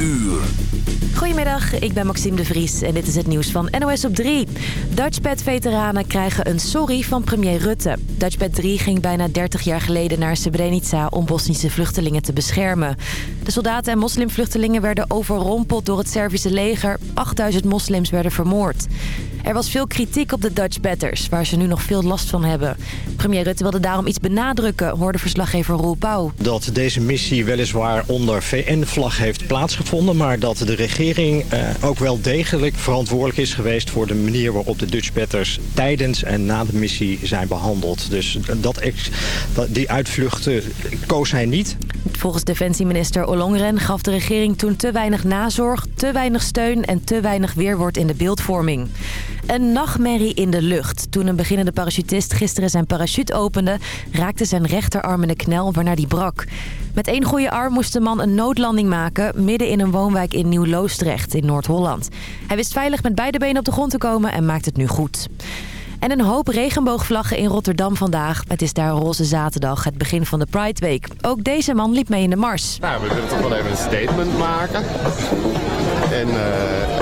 uur. Goedemiddag, ik ben Maxime de Vries en dit is het nieuws van NOS op 3. Dutchpad-veteranen krijgen een sorry van premier Rutte. Dutchpad 3 ging bijna 30 jaar geleden naar Srebrenica om Bosnische vluchtelingen te beschermen. De soldaten en moslimvluchtelingen werden overrompeld door het Servische leger. 8000 moslims werden vermoord. Er was veel kritiek op de Dutch Batters, waar ze nu nog veel last van hebben. Premier Rutte wilde daarom iets benadrukken, hoorde verslaggever Roel Pauw. Dat deze missie weliswaar onder VN-vlag heeft plaatsgevonden... maar dat de regering eh, ook wel degelijk verantwoordelijk is geweest... voor de manier waarop de Dutch Batters tijdens en na de missie zijn behandeld. Dus dat, die uitvluchten koos hij niet. Volgens defensieminister Ollongren gaf de regering toen te weinig nazorg... te weinig steun en te weinig weerwoord in de beeldvorming. Een nachtmerrie in de lucht. Toen een beginnende parachutist gisteren zijn parachute opende... raakte zijn rechterarm in de knel waarna die brak. Met één goede arm moest de man een noodlanding maken... midden in een woonwijk in Nieuw-Loosdrecht in Noord-Holland. Hij wist veilig met beide benen op de grond te komen en maakt het nu goed. En een hoop regenboogvlaggen in Rotterdam vandaag. Het is daar Roze Zaterdag, het begin van de Pride Week. Ook deze man liep mee in de mars. Nou, we willen toch wel even een statement maken. En uh,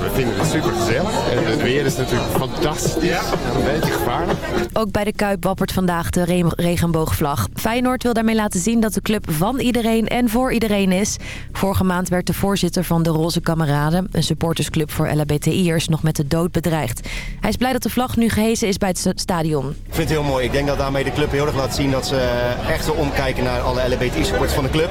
we vinden het super gezellig. En het weer is natuurlijk fantastisch. Ja. Een beetje gevaarlijk. Ook bij de Kuip wappert vandaag de regenboogvlag. Feyenoord wil daarmee laten zien dat de club van iedereen en voor iedereen is. Vorige maand werd de voorzitter van de Roze Kameraden... een supportersclub voor LHBTI'ers, nog met de dood bedreigd. Hij is blij dat de vlag nu gehezen is bij het stadion. Ik vind het heel mooi. Ik denk dat daarmee de club heel erg laat zien dat ze echt omkijken naar alle LHBTI-supporters van de club.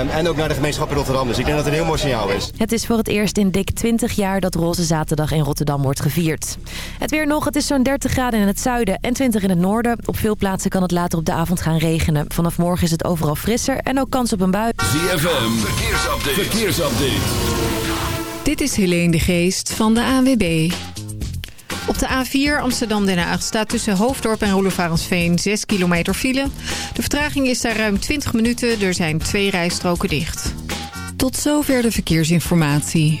Um, en ook naar de gemeenschap in Rotterdam. Dus ik denk dat het een heel mooi signaal is. Het is voor het eerst in dik 20 jaar dat Roze Zaterdag in Rotterdam wordt gevierd. Het weer nog, het is zo'n 30 graden in het zuiden en 20 in het noorden. Op veel plaatsen kan het later op de avond gaan regenen. Vanaf morgen is het overal frisser en ook kans op een bui. ZFM, verkeersupdate. verkeersupdate. Dit is Helene de Geest van de ANWB. Op de A4 Amsterdam-Den Haag staat tussen Hoofddorp en Roelofarensveen 6 kilometer file. De vertraging is daar ruim 20 minuten. Er zijn twee rijstroken dicht. Tot zover de verkeersinformatie.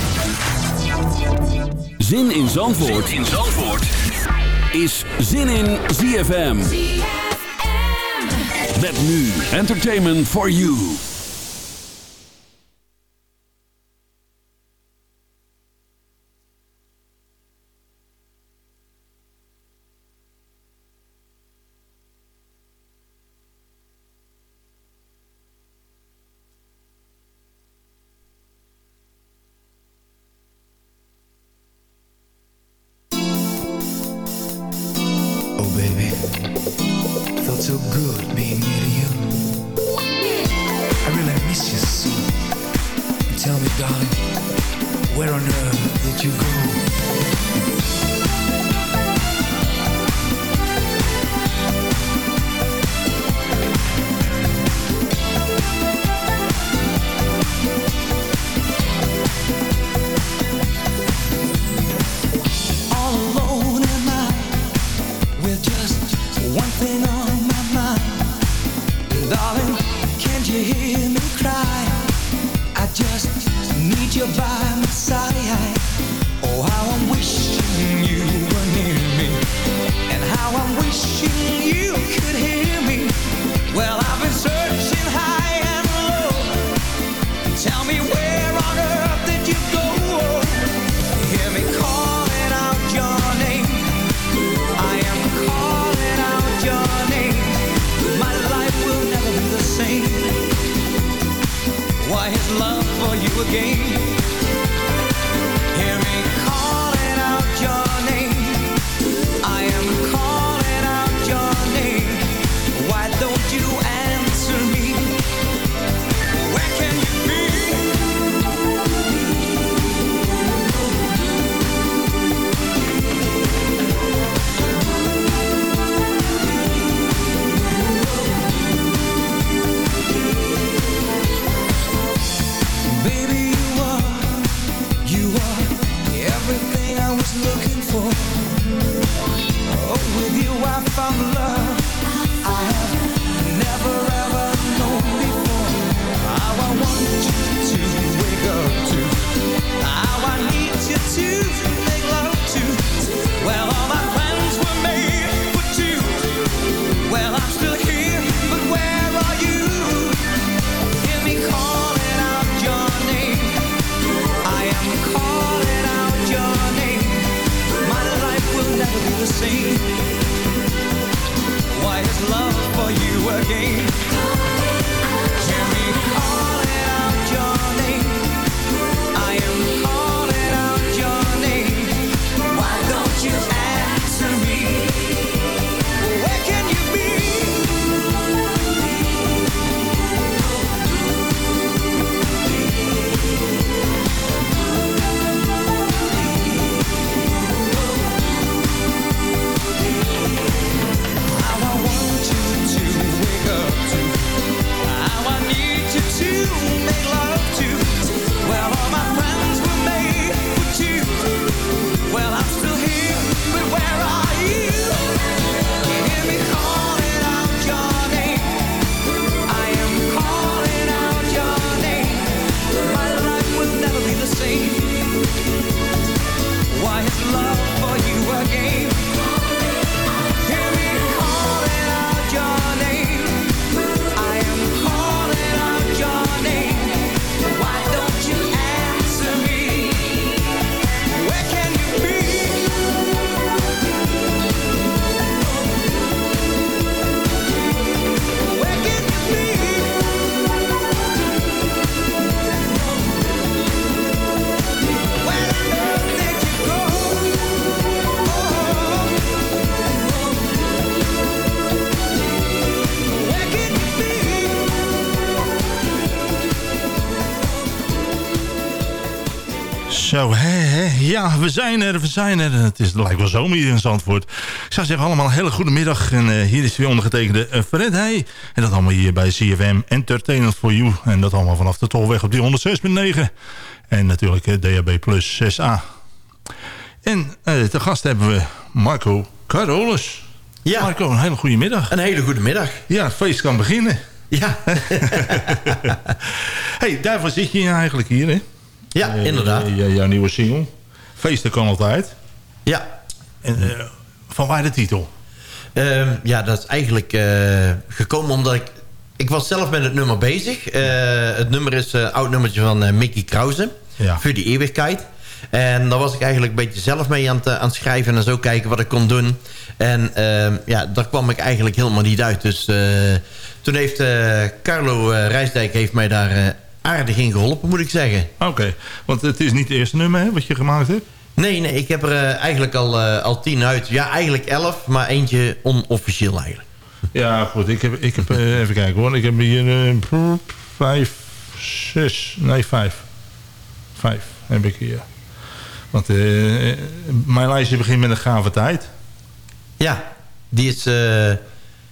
Zin in Zandvoort, zin in Zandvoort. is Zin in ZFM. ZFM. Met nu Entertainment for You. Zo, we zijn er, we zijn er. Het, is, het lijkt wel zomer hier in Zandvoort. Ik zou zeggen allemaal een hele goede middag. En uh, hier is weer ondergetekende uh, Fred Heij. En dat allemaal hier bij CFM Entertainment for You. En dat allemaal vanaf de Tolweg op die 106.9. En natuurlijk uh, DHB Plus 6A. En te gast hebben we Marco Carolus. Ja. Marco, een hele goede middag. Een hele goede middag. Ja, het feest kan beginnen. Ja. hey, daarvoor zit je eigenlijk hier, hè? Ja, inderdaad. jouw nieuwe single. Feesten kan altijd. Ja. En uh, van waar de titel? Uh, ja, dat is eigenlijk uh, gekomen omdat ik... Ik was zelf met het nummer bezig. het nummer is een oud nummertje van Mickey Krause. Ja. Voor die eeuwigheid. En daar was ik eigenlijk een beetje zelf mee aan het, aan het schrijven... en zo kijken wat ik kon doen. En ehm, ja, daar kwam ik eigenlijk helemaal niet uit. Dus toen heeft Carlo Rijsdijk heeft mij daar aardig in geholpen, moet ik zeggen. Oké, want het is niet het eerste nummer hè, wat je gemaakt hebt? Nee, nee, ik heb er uh, eigenlijk al, uh, al tien uit. Ja, eigenlijk elf, maar eentje onofficieel eigenlijk. Ja, goed. Ik heb, ik heb uh, even kijken hoor. Ik heb hier vijf, zes, nee vijf. Vijf heb ik hier. Want mijn lijstje begint met een gave tijd. Ja, die is,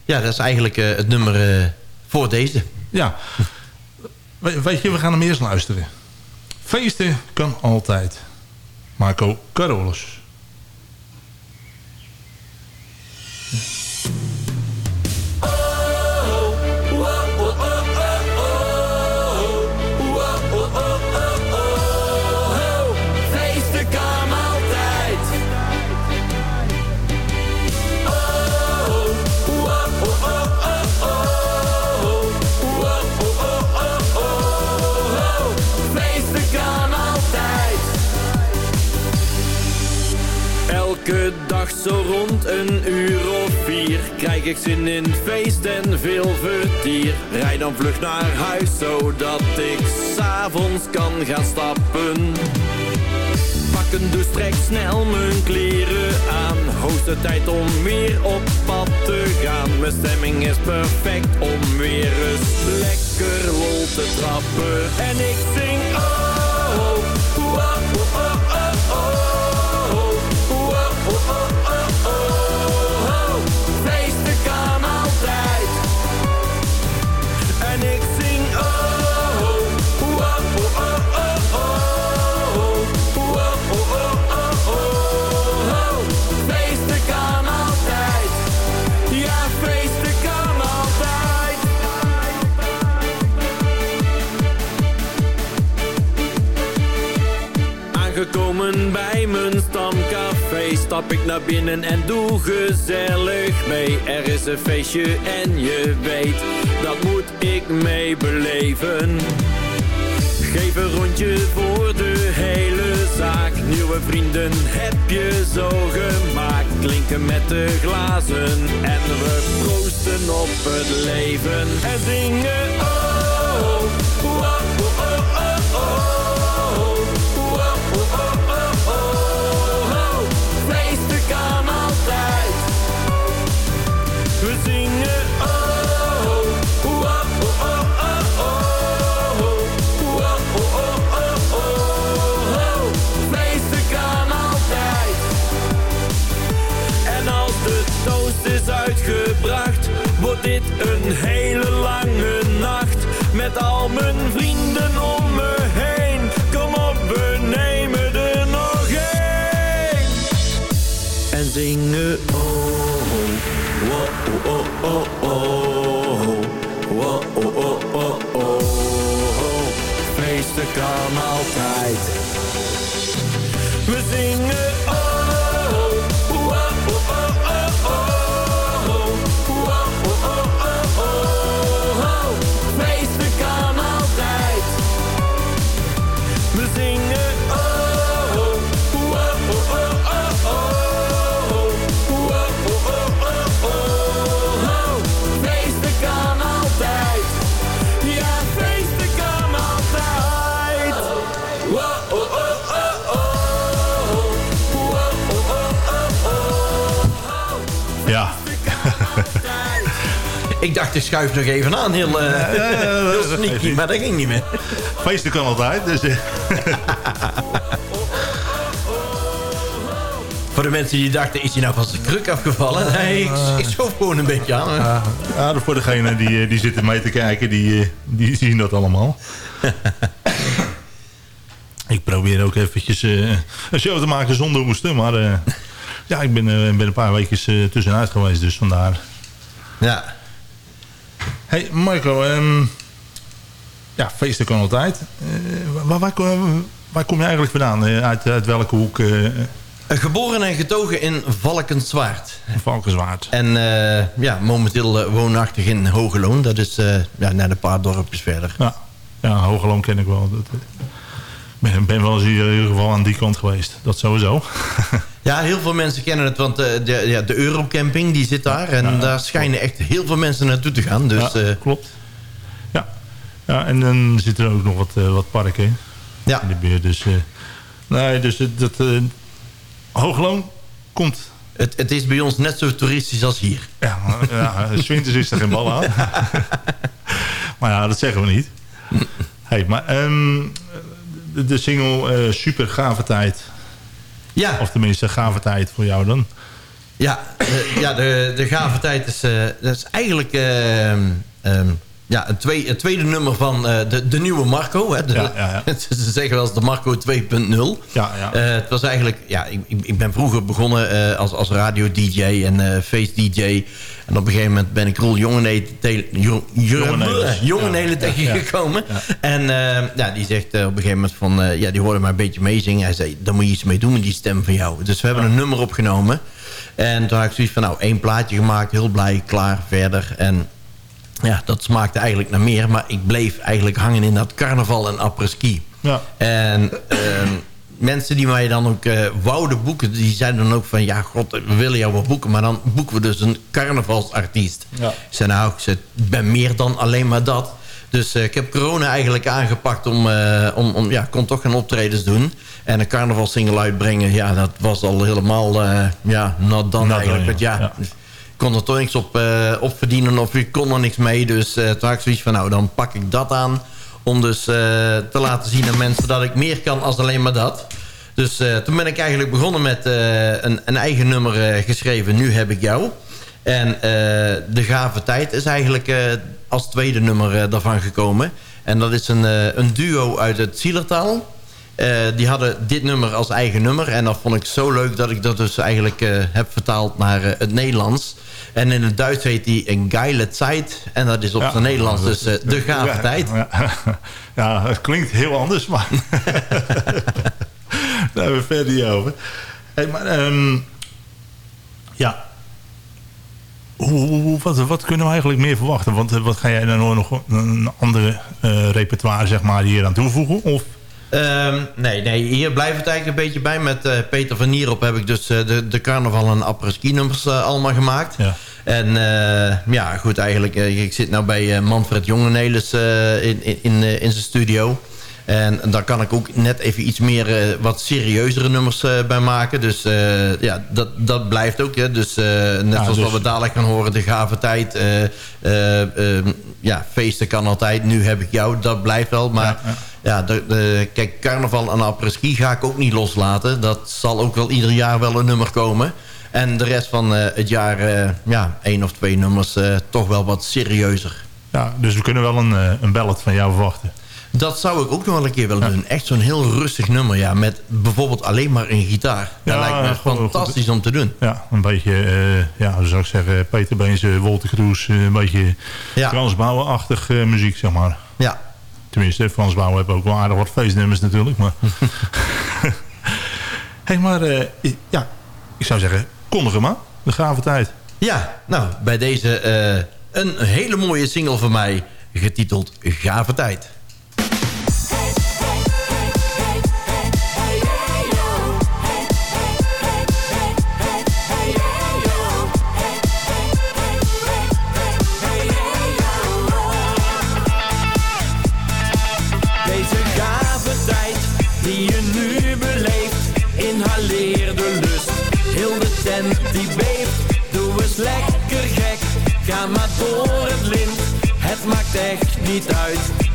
ja, dat is eigenlijk het nummer voor deze. Ja, Weet je, we gaan hem eerst luisteren. Feesten kan altijd. Marco Carolus. Zo rond een uur of vier Krijg ik zin in feest en veel vertier. Rijd dan vlug naar huis zodat ik s'avonds kan gaan stappen. Pak een douche, trek snel mijn kleren aan. Hoogste tijd om weer op pad te gaan. Mijn stemming is perfect om weer eens lekker lol te trappen. En ik zing Bij mijn stamcafé Stap ik naar binnen en doe gezellig mee. Er is een feestje en je weet Dat moet ik mee beleven Geef een rondje voor de hele zaak. Nieuwe vrienden heb je zo gemaakt. Klinken met de glazen En we proosten op het leven. En zingen oh, oh, Ik dacht, ik schuif nog even aan. Heel, eh, heel sneaky, maar dat ging niet meer. Feesten kan altijd, dus... eh, Voor de mensen die dachten, is hij nou van zijn kruk afgevallen? Nee, ik, ik schoof gewoon een beetje aan. Ja, ja, voor degenen die, eh, die zitten mee te kijken, die, die zien dat allemaal. ik probeer ook eventjes een show te maken zonder hoesten. Maar ja, ik ben, ben een paar weken tussenuit geweest, dus vandaar. Ja. Hey Marco, ehm, ja, feesten kan altijd. Eh, waar, waar, kom- waar kom je eigenlijk vandaan? Eh, uit, uit welke hoek? eh Geboren en getogen in Valkenswaard. Valkenswaard. En ja, momenteel woonachtig in Hogeloon. Dat is ja, net een paar dorpjes verder. Ja, ja Hogeloon ken ik wel. Dat, ben, ben wel eens hier in ieder geval aan die kant geweest. Dat sowieso. Ja, heel veel mensen kennen het, want eh, de, ja, de Eurocamping die zit daar. En daar schijnen echt heel veel mensen naartoe te gaan. Dus, ja, eh, klopt. Ja. ja, en dan zitten er ook nog wat, eh, wat parken ja. in de buurt. Dus, nee, dus dat, Hoogloon komt... Het, het is bij ons net zo toeristisch als hier. Ja, ja s winters is er geen bal aan. maar ja, dat zeggen we niet. Hey, maar ehm, de, de single eh, Super Gave Tijd. Ja. Of tenminste, Gave Tijd voor jou dan. Ja, eh, ja de, de gave tijd is, eh, dat is eigenlijk ehm, ehm, ja, een tweede nummer van eh, de, de nieuwe Marco. Hè, de, Ja, ja, ja. Ze zeggen wel eens de Marco 2.0. Ja, ja. Eh, het was eigenlijk, ja, ik, ik ben vroeger begonnen eh, als, als radio-dj en eh face-dj. En op een gegeven moment ben ik Roel Jongenelen Jongenelen. Tegengekomen. En ja, die zegt op een gegeven moment van... ja, die hoorde mij een beetje meezingen. Hij zei, daar moet je iets mee doen met die stem van jou. Dus we hebben een nummer opgenomen. En toen had ik zoiets van, nou, één plaatje gemaakt. Heel blij, klaar, verder. En ja, dat smaakte eigenlijk naar meer. Maar ik bleef eigenlijk hangen in dat carnaval en après-ski. Ja. En ehm, mensen die mij dan ook eh, wouden boeken... die zeiden dan ook van... ja, god, we willen jou wel boeken... maar dan boeken we dus een carnavalsartiest. Ja. Ik zei, nou, ik, zei, ben meer dan alleen maar dat. Dus eh, ik heb corona eigenlijk aangepakt om... eh, om, om ja, ik kon toch gaan optredens doen. En een carnavalsingle uitbrengen... ja, dat was al helemaal... ja, not Not eigenlijk. done, Want ja, ja. Kon er toch niks op, eh, op verdienen... of ik kon er niks mee. Dus eh toen had ik zoiets van... nou, dan pak ik dat aan... om dus eh, te laten zien aan mensen... dat ik meer kan als alleen maar dat... Dus toen ben ik eigenlijk begonnen met een, een eigen nummer geschreven. Nu heb ik jou. En De Gave Tijd is eigenlijk als tweede nummer daarvan gekomen. En dat is een, een duo uit het Zielertaal. Eh, die hadden dit nummer als eigen nummer. En dat vond ik zo leuk dat ik dat dus eigenlijk eh, heb vertaald naar eh, het Nederlands. En in het Duits heet die een geile tijd. En dat is op Ja. zijn Nederlands dus De Gave Ja, Tijd. Ja, ja, het klinkt heel anders, maar... Daar hebben we verder niet over. Hey, maar, ehm, ja. Hoe, wat, wat kunnen we eigenlijk meer verwachten? Want wat ga jij dan nog een andere repertoire zeg maar, hier aan toevoegen? Of Ehm, nee, nee, hier blijft het eigenlijk een beetje bij. Met eh, Peter van Nierop heb ik dus eh, de, de carnaval en apres-ski nummers eh, allemaal gemaakt. Ja. En ja, goed, eigenlijk, ik zit nou bij Manfred Jongenelis in, in, in, in zijn studio. En daar kan ik ook net even iets meer, wat serieuzere nummers bij maken. Dus ja, dat, dat blijft ook. Hè. Dus net zoals dus- wat we dadelijk gaan horen, de gave tijd. eh, eh, eh, ja, feesten kan altijd. Nu heb ik jou, dat blijft wel. Maar ja, de, de- kijk, carnaval en apres-ski ga ik ook niet loslaten. Dat zal ook wel ieder jaar wel een nummer komen. En de rest van eh, het jaar, eh, ja, één of twee nummers, eh, toch wel wat serieuzer. Ja, dus we kunnen wel een, een ballad van jou verwachten. Dat zou ik ook nog wel een keer willen doen. Echt zo'n heel rustig nummer, ja. Met bijvoorbeeld alleen maar een gitaar. Dat Ja, lijkt me fantastisch om te doen. Ja, een beetje, ja, hoe zou ik zeggen, Peter Beens, Wolter Kroes, een beetje Ja. Frans eh, muziek, zeg maar. Ja. Tenminste, Frans Bouwen heeft ook wel aardig wat feestnummers natuurlijk, maar... hey, maar eh, ja, ik zou zeggen, kondig hem aan. De gave tijd. Ja, nou, bij deze eh, een hele mooie single van mij, getiteld Gave Tijd. Niet uit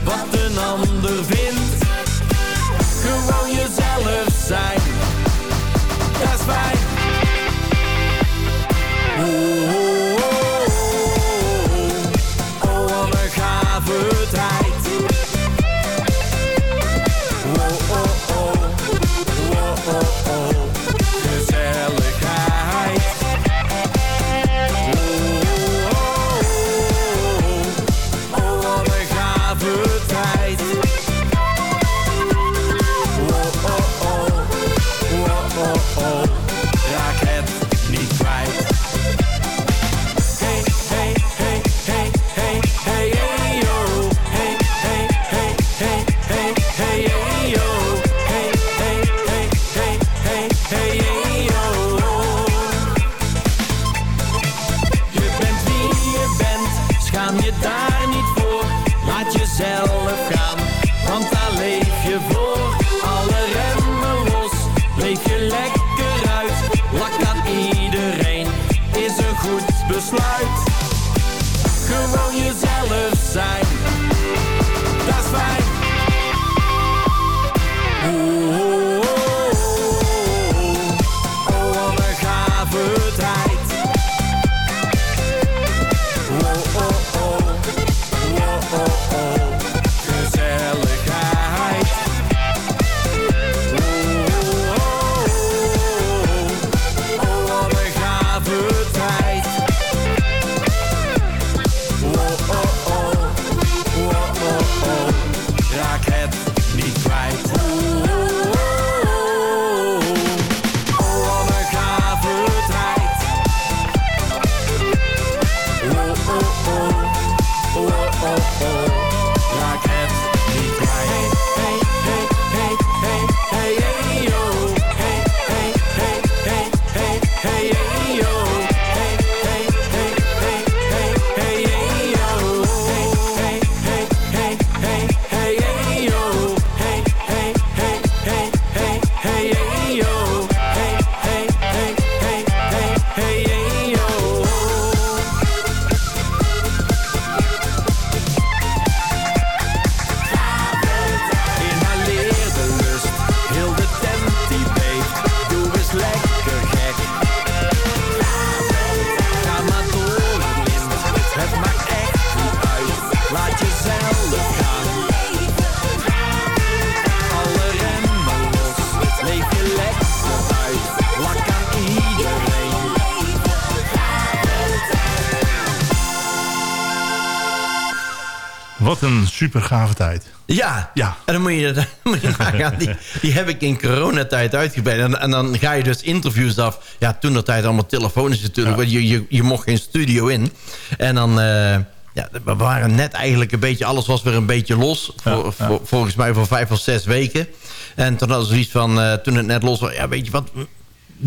super gave tijd. Ja, ja. en dan moet je, dan moet je nagaan, die, die heb ik in coronatijd uitgebreid. En, en dan ga je dus interviews af. Ja, toen dat tijd allemaal telefonisch natuurlijk. Ja. Je, je, je mocht geen studio in. En dan... Uh, ja, we waren net eigenlijk een beetje... Alles was weer een beetje los. Voor, voor, volgens mij voor vijf of zes weken. En toen hadden we zoiets van... Uh, toen het net los was... Ja, weet je wat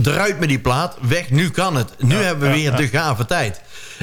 eruit met die plaat, weg, nu kan het. Nu hebben we weer de gave tijd.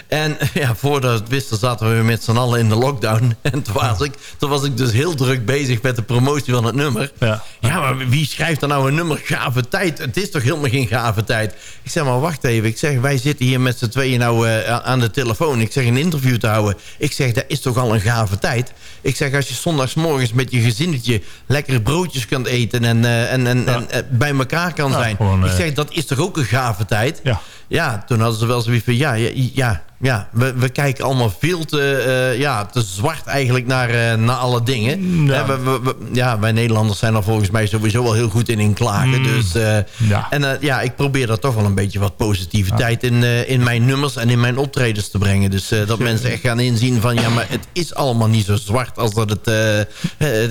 En ja, voordat het wisten zaten we met z'n allen in de lockdown. En toen was, ik, toen was ik dus heel druk bezig met de promotie van het nummer. Ja. ja, maar wie schrijft er nou een nummer gave tijd? Het is toch helemaal geen gave tijd? Ik zeg maar, wacht even. Ik zeg, wij zitten hier met z'n tweeën nou uh, aan de telefoon. Ik zeg, een interview te houden. Ik zeg, dat is toch al een gave tijd? Ik zeg, als je zondagsmorgens met je gezinnetje lekkere broodjes kunt eten... en, uh, en, en, uh, bij elkaar kan zijn. Gewoon, ik zeg, dat is toch ook een gave tijd? Ja ja, toen hadden ze wel zoiets van... ja, ja, ja we, we kijken allemaal veel te, uh, ja, te zwart eigenlijk naar, uh, naar alle dingen. Ja. We, we, we, ja, wij Nederlanders zijn er volgens mij sowieso wel heel goed in in klagen. Mm. Dus, uh, ja. En ja, ik probeer daar toch wel een beetje wat positiviteit ja. in, in mijn nummers en in mijn optredens te brengen. Dus dat mensen echt gaan inzien van... ja, maar het is allemaal niet zo zwart als dat het...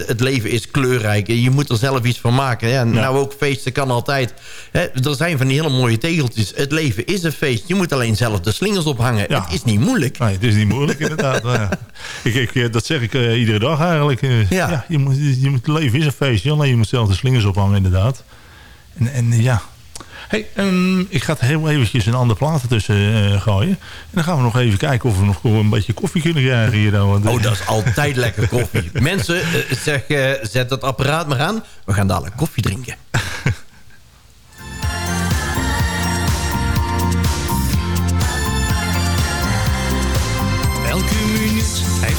het leven is kleurrijk. Je moet er zelf iets van maken. Ja, nou, ook feesten kan altijd. Hè, er zijn van die hele mooie tegeltjes. Het leven is een feest. Je moet alleen zelf de slingers ophangen. Ja. Het is niet moeilijk. Nee, het is niet moeilijk inderdaad. ja. ik, ik, dat zeg ik uh, iedere dag eigenlijk. Uh, ja. ja. je, moet, je moet leven is een feestje. Alleen je moet zelf de slingers ophangen inderdaad. En, en ja... Hey, um, ik ga heel eventjes een andere platen tussen uh, gooien. En dan gaan we nog even kijken of we nog een beetje koffie kunnen krijgen hier. Dan. Oh, dat is altijd lekker koffie. Mensen, zeg, zet dat apparaat maar aan. We gaan dadelijk koffie drinken.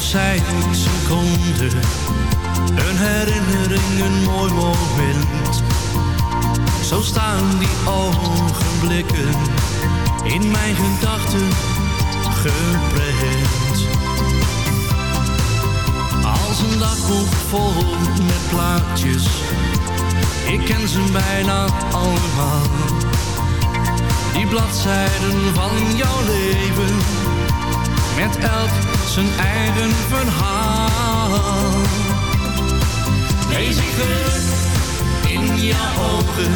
Zij seconde. Een herinnering, een mooi moment. Zo staan die ogenblikken in mijn gedachten geprent. Als een dagboek vol met plaatjes, ik ken ze bijna allemaal. Die bladzijden van jouw leven, met elk zijn eigen verhaal. Lees ik geluk in jouw ogen,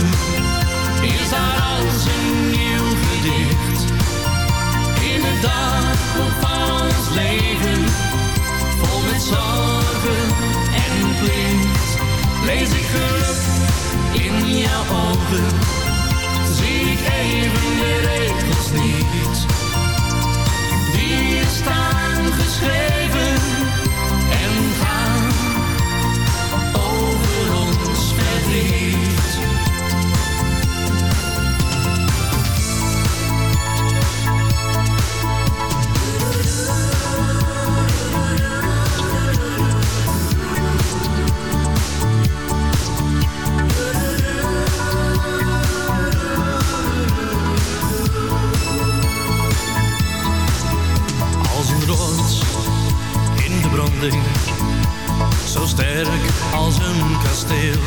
is daar als een nieuw gedicht. In het dagboek van ons leven, vol met zorgen en plicht. Lees ik geluk in jouw ogen, zie ik even de regels niet. Die staan geschreven en gaan over ons verdriet. Zo sterk als een kasteel.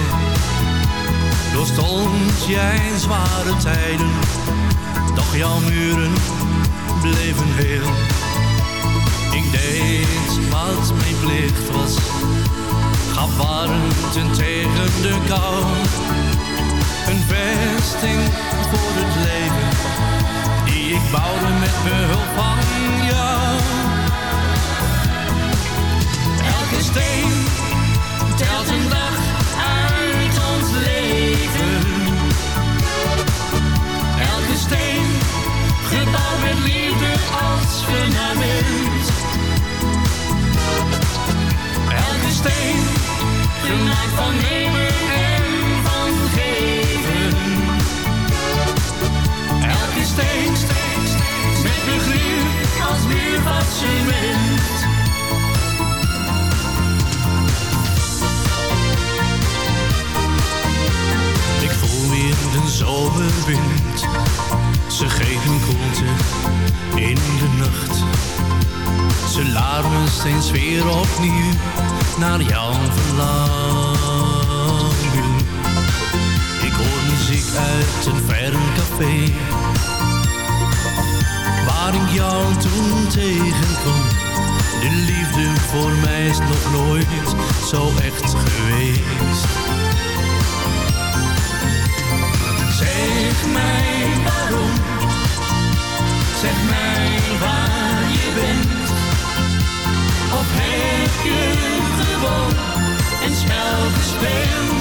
Doorstond jij zware tijden, doch jouw muren bleven heel. Ik deed wat mijn plicht was, gaf warmte tegen de kou. Een vesting voor het leven, die ik bouwde met behulp van jou. Steen telt een dag uit ons leven. Elke steen gebouwd met liefde weer opnieuw naar jou verlangen. Ik hoor muziek uit een ver café. Waar ik jou toen tegenkom. De liefde voor mij is nog nooit zo echt geweest. Je gewoon een spel gespeeld?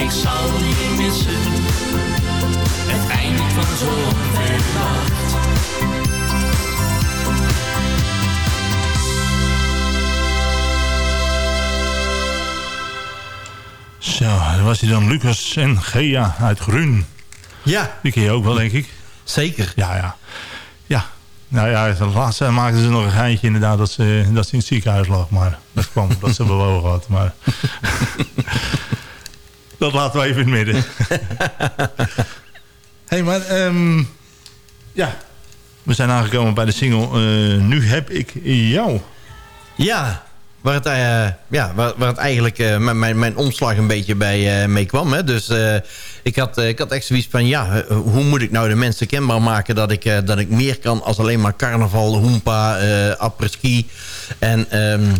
Ik zal je missen het einde van zo'n verwacht. Zo, dat was hij dan Lucas en Gea uit Groen. Ja. Die ken je ook wel, denk ik. Zeker. Ja, ja. Ja. Nou ja, de laatste maakten ze nog een geintje inderdaad dat ze, dat ze in het ziekenhuis lag. Maar dat kwam omdat ze bewogen had. Maar dat laten we even in het midden. hey, maar ehm, ja, we zijn aangekomen bij de single eh, Nu heb ik jou. Ja, waar het, eh, ja, waar, waar het eigenlijk eh, mijn, mijn, mijn omslag een beetje bij eh, mee kwam. Hè? Dus eh, ik, had, ik had echt zoiets van, ja, hoe moet ik nou de mensen kenbaar maken... dat ik, eh, dat ik meer kan als alleen maar carnaval, hoempa, eh apres-ski. En ehm,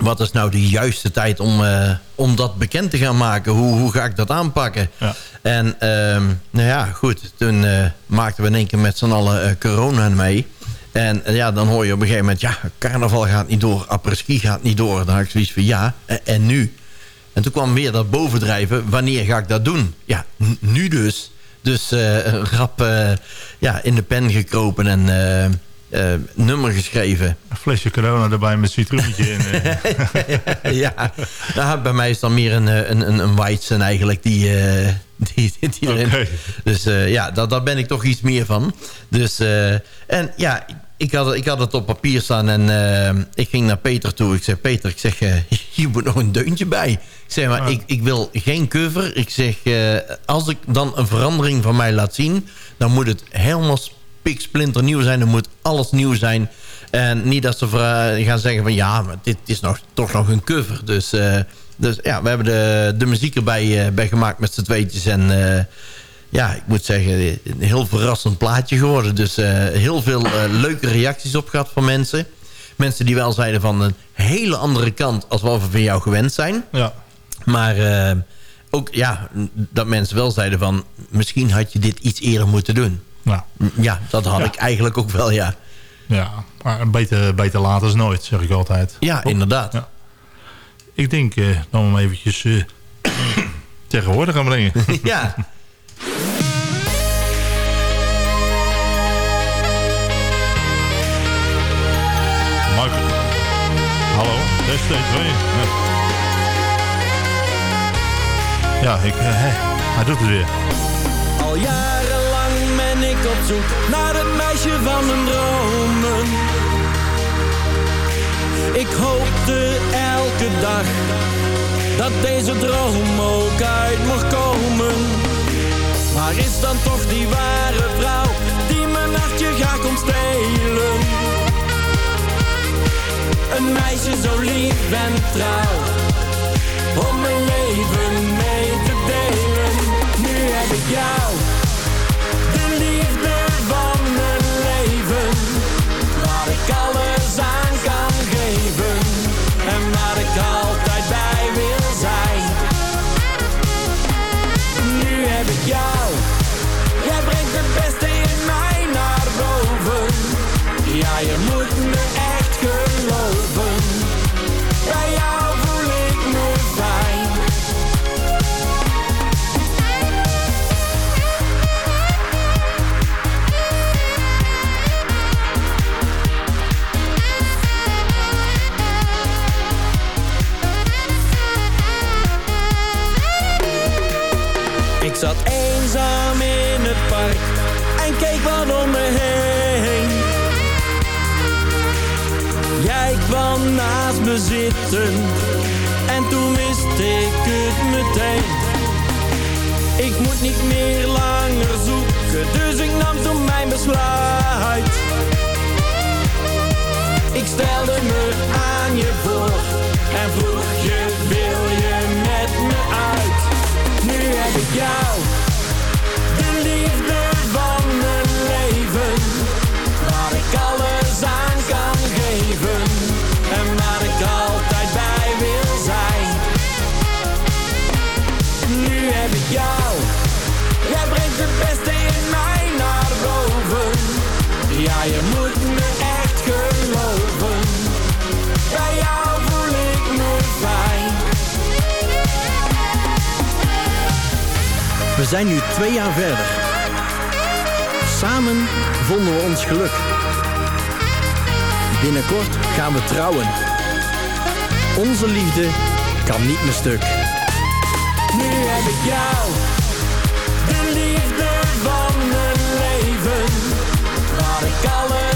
wat is nou de juiste tijd om, eh, om dat bekend te gaan maken? Hoe, hoe ga ik dat aanpakken? Ja. En ehm, nou ja, goed, toen eh, maakten we in één keer met z'n allen eh, corona mee... En ja, dan hoor je op een gegeven moment... ja, carnaval gaat niet door, apres-ski gaat niet door. Dan had ik zoiets van, ja, en, en nu? En toen kwam weer dat bovendrijven. Wanneer ga ik dat doen? Ja, nu dus. Dus rap ja, in de pen gekropen en eh, nummer geschreven. Een flesje corona erbij met citroentje. en, eh, ja, nou, bij mij is dan meer een, eh, een, een, een Weizen eigenlijk die, eh, die, die erin. Dus ja, daar, daar ben ik toch iets meer van. Dus, en ja, ik had, ik had het op papier staan en ik ging naar Peter toe. Ik zeg, Peter, ik zeg, eh, hier moet nog een deuntje bij. Ik zeg, maar ik, ik wil geen cover. Ik zeg, als ik dan een verandering van mij laat zien... dan moet het helemaal spiksplinter nieuw zijn. Dan moet alles nieuw zijn. En niet dat ze gaan zeggen van... ja, maar dit is nog, toch nog een cover. Dus, eh, dus ja, we hebben de, de muziek erbij eh, bij gemaakt met z'n tweetjes. En eh, ja, ik moet zeggen, een heel verrassend plaatje geworden. Dus heel veel leuke reacties op gehad van mensen. Mensen die wel zeiden van een hele andere kant... als wat we van jou gewend zijn. ja. Maar ook ja, dat mensen wel zeiden van... misschien had je dit iets eerder moeten doen. Nou, Ja, dat had Ja. ik eigenlijk ook wel, ja. ja, maar beter, beter laat is nooit, zeg ik altijd. Ja, inderdaad. Ja. Ik denk eh, dat we hem eventjes eh, tegenwoordig gaan brengen. ja. Michael. Hallo, 1, 2. Ja, ja ik, eh, hè, hij doet het weer. Al ben op zoek naar het meisje van mijn dromen. Ik hoopte elke dag dat deze droom ook uit mocht komen. Maar is dan toch die ware vrouw die mijn nachtje gaat komt? Een meisje zo lief en trouw, om mijn leven mee te delen. Nu heb ik jou, jou, jij brengt het beste in mij naar boven. Ja, je moet me naast me zitten en toen wist ik het meteen. Ik moet niet meer langer zoeken, dus ik nam toen mijn besluit. Ik stelde me aan je voor en vroeg je, wil je met me uit? Nu heb ik jou, zijn nu twee jaar verder. Samen vonden we ons geluk. Binnenkort gaan we trouwen. Onze liefde kan niet meer stuk. Nu heb ik jou, de liefde van mijn leven. Waar ik alles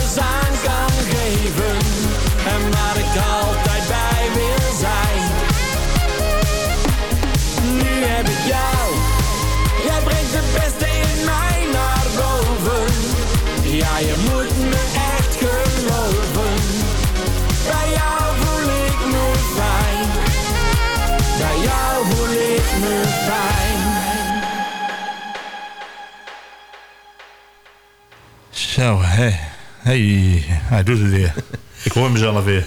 Zo, hé. Hey, hij doet het weer. Ik hoor mezelf weer.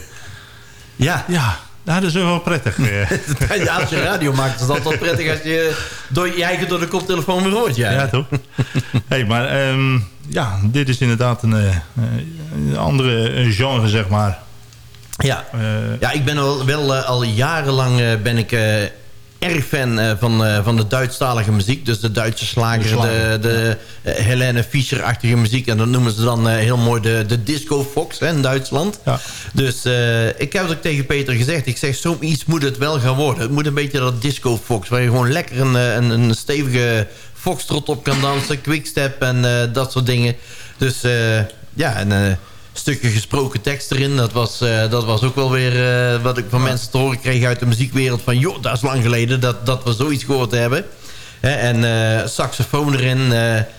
Ja. Ja, nou, dat is wel prettig. ja, als je radio maakt, is dat wel prettig als je door je eigen door de koptelefoon weer hoort. Ja, Ja, toch? hey, maar ehm, ja, dit is inderdaad een, eh, een andere genre, zeg maar. Ja, Eh, ja ik ben al, wel eh, al jarenlang ben ik eh, erg fan eh, van, eh, van de Duitsstalige muziek. Dus de Duitse slager, De de, eh, Helene Fischer-achtige muziek. En dat noemen ze dan heel mooi de, de Disco Fox hè, in Duitsland. Ja. Dus ik heb het ook tegen Peter gezegd. Ik zeg, zoiets moet het wel gaan worden. Het moet een beetje dat Disco Fox. Waar je gewoon lekker een, een, een stevige foxtrot op kan dansen. Quickstep en dat soort dingen. Dus ja, en... stukje gesproken tekst erin. Dat was, eh, dat was ook wel weer eh, wat ik van mensen te horen kreeg uit de muziekwereld. Van joh, dat is lang geleden dat, dat we zoiets gehoord hebben. Hè, en eh, saxofoon erin.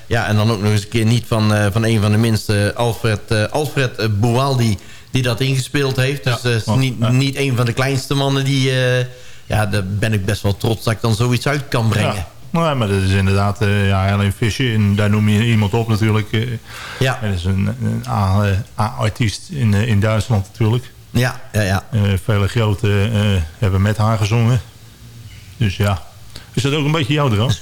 ja, en dan ook nog eens een keer niet van, van een van de minste, Alfred, Alfred Boaldi, die dat ingespeeld heeft. Dus niet, Ja. niet een van de kleinste mannen die... ja, daar ben ik best wel trots dat ik dan zoiets uit kan brengen. Nee, maar dat is inderdaad uh, ja, Helen Fischer. En daar noem je iemand op natuurlijk. Uh, ja. Dat is een, een A-artiest in, in Duitsland natuurlijk. Ja, ja, ja. Vele grote hebben met haar gezongen. Dus ja. Is dat ook een beetje jouw droom?